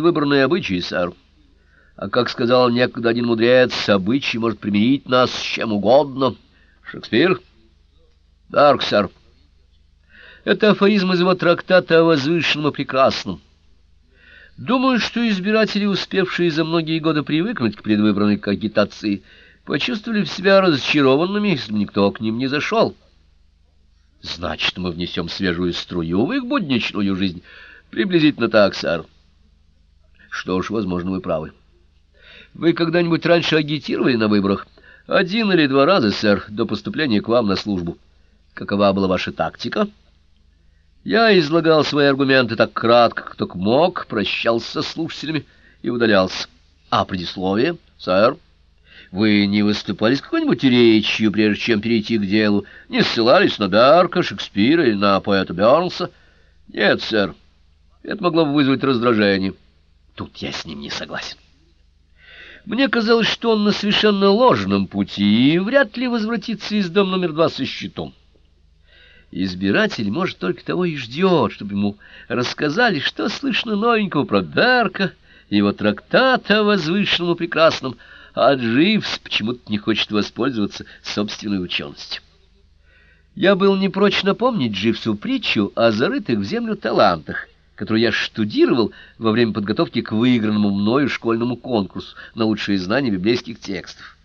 выбранные обычаи, сэр. А как сказал некогда один мудрец, обычай может примирить нас с чем угодно. Шекспир? Дарк, сэр. Это афоризм из его трактата о возвышенном и прекрасном. Думаю, что избиратели, успевшие за многие годы привыкнуть к предвыборной агитации, почувствовали себя разочарованными, если никто к ним не зашел. Значит, мы внесем свежую струю в их будничную жизнь. Приблизительно так, сэр. Что ж, возможно, вы правы. Вы когда-нибудь раньше агитировали на выборах? Один или два раза, сэр, до поступления к вам на службу. Какова была ваша тактика? Я излагал свои аргументы так кратко, как только мог, прощался с слушателями и удалялся. А предисловие, сэр? Вы не выступали с какой-нибудь речью, прежде чем перейти к делу? Не ссылались на Дарка, Шекспира или на поэта Бёрнса? Нет, сэр. Это могло бы вызвать раздражение. Тут я с ним не согласен. Мне казалось, что он на совершенно ложном пути и вряд ли возвратится из дома номер два со щитом. Избиратель, может, только того и ждет, чтобы ему рассказали, что слышно новенького про Берка, его трактата о возвышенном и прекрасном, а Дживс почему-то не хочет воспользоваться собственной ученостью. Я был не прочь напомнить Дживсу притчу о зарытых в землю талантах, которую я штудировал во время подготовки к выигранному мною школьному конкурсу на лучшие знания библейских текстов.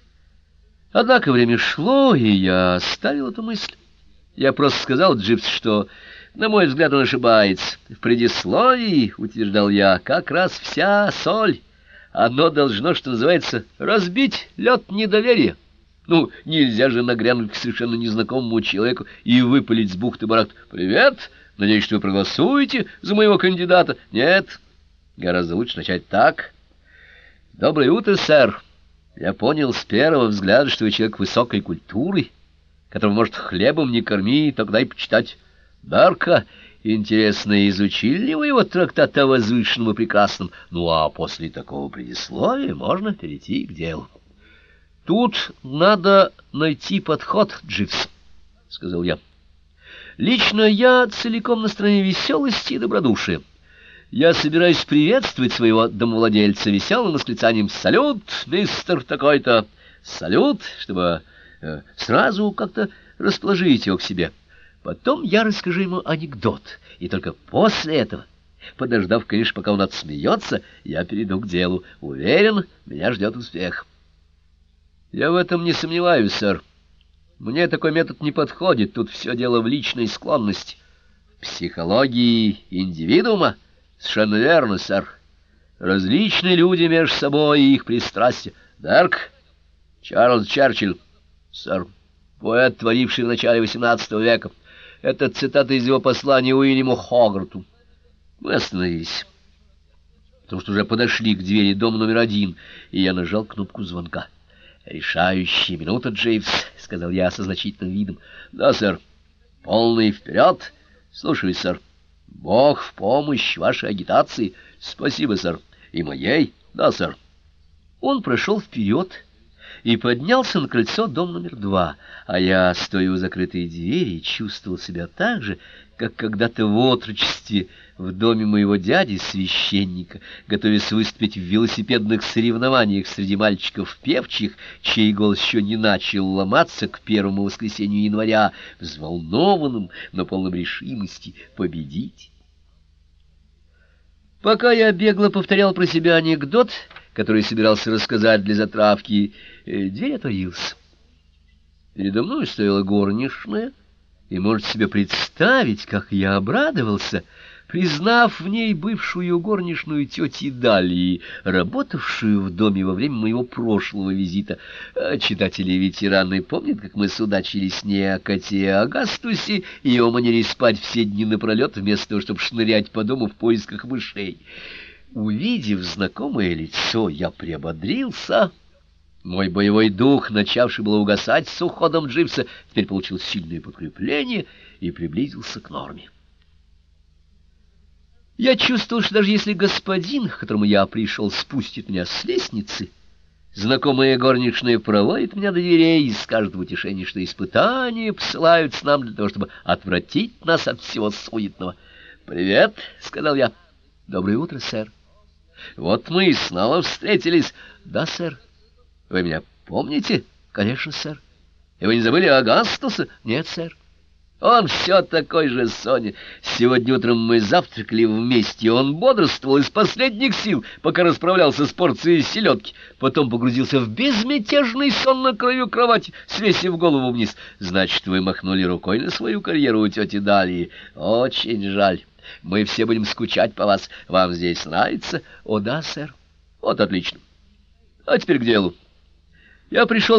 Однако время шло, и я оставил эту мысль. Я просто сказал Дживс, что, на мой взгляд, он ошибается. В предисловии, утверждал я, как раз вся соль. Оно должно, что называется, разбить лед недоверия. Ну, нельзя же нагрянуть к совершенно незнакомому человеку и выпалить с бухты-барахты «Привет!» Надеюсь, что вы проголосуете за моего кандидата. Нет, гораздо лучше начать так. Доброе утро, сэр. Я понял с первого взгляда, что вы человек высокой культуры, которого, может, хлебом не корми, тогда и почитать Дарка. Интересно, изучили ли вы его трактат о возвышенном и прекрасном? Ну, а после такого предисловия можно перейти к делу. Тут надо найти подход, Дживс, — сказал я. Лично я целиком на стороне веселости и добродушия. Я собираюсь приветствовать своего домовладельца веселым восклицанием «Салют, мистер такой-то!» «Салют!» чтобы э, сразу как-то расположить его к себе. Потом я расскажу ему анекдот, и только после этого, подождав, конечно, пока он отсмеется, я перейду к делу. Уверен, меня ждет успех. Я в этом не сомневаюсь, сэр. Мне такой метод не подходит, тут все дело в личной склонности. В психологии индивидуума? Совершенно верно, сэр. Различные люди между собой и их пристрастия. Дарк, Чарльз Черчилль, сэр, поэт, творивший в начале XVIII века. Это цитата из его послания Уильяму Хогарту. Мы остановились, потому что уже подошли к двери дома номер один, и я нажал кнопку звонка. «Решающая минута, Джейвс», — сказал я со значительным видом. «Да, сэр. Полный вперед. Слушай, сэр. Бог в помощь вашей агитации. Спасибо, сэр. И моей? Да, сэр». Он прошел вперед и поднялся на крыльцо дом номер два, а я, стоя у закрытой двери, чувствовал себя так же, как когда-то в отрочестве в доме моего дяди-священника, готовясь выступить в велосипедных соревнованиях среди мальчиков певчих, чей голос еще не начал ломаться к первому воскресенью января, взволнованным, но полным решимости победить. Пока я бегло повторял про себя анекдот, который собирался рассказать для затравки, э, дверь отворилась. Передо мной стояла горничная, и можете себе представить, как я обрадовался, признав в ней бывшую горничную тети Далии, работавшую в доме во время моего прошлого визита. А читатели и ветераны помнят, как мы судачили с ней о коте Агастусе и его манере спать все дни напролет, вместо того, чтобы шнырять по дому в поисках мышей. Увидев знакомое лицо, я приободрился — мой боевой дух, начавший было угасать с уходом Дживса, теперь получил сильное подкрепление и приблизился к норме. Я чувствовал, что даже если господин, к которому я пришел, спустит меня с лестницы, знакомые горничные проводят меня до дверей и скажут в утешении, что испытания посылаются нам для того, чтобы отвратить нас от всего суетного. «Привет», — сказал я. «Доброе утро, сэр». Вот мы и снова встретились. Да, сэр. Вы меня помните? Конечно, сэр. И вы не забыли Агастуса? Нет, сэр. Он все такой же, Соня. Сегодня утром мы завтракали вместе, он бодрствовал из последних сил, пока расправлялся с порцией селедки. Потом погрузился в безмятежный сон на краю кровати, свесив голову вниз. Значит, вы махнули рукой на свою карьеру у тети Далии. Очень жаль. Мы все будем скучать по вас. Вам здесь нравится? О, да, сэр. Вот отлично. А теперь к делу. Я пришел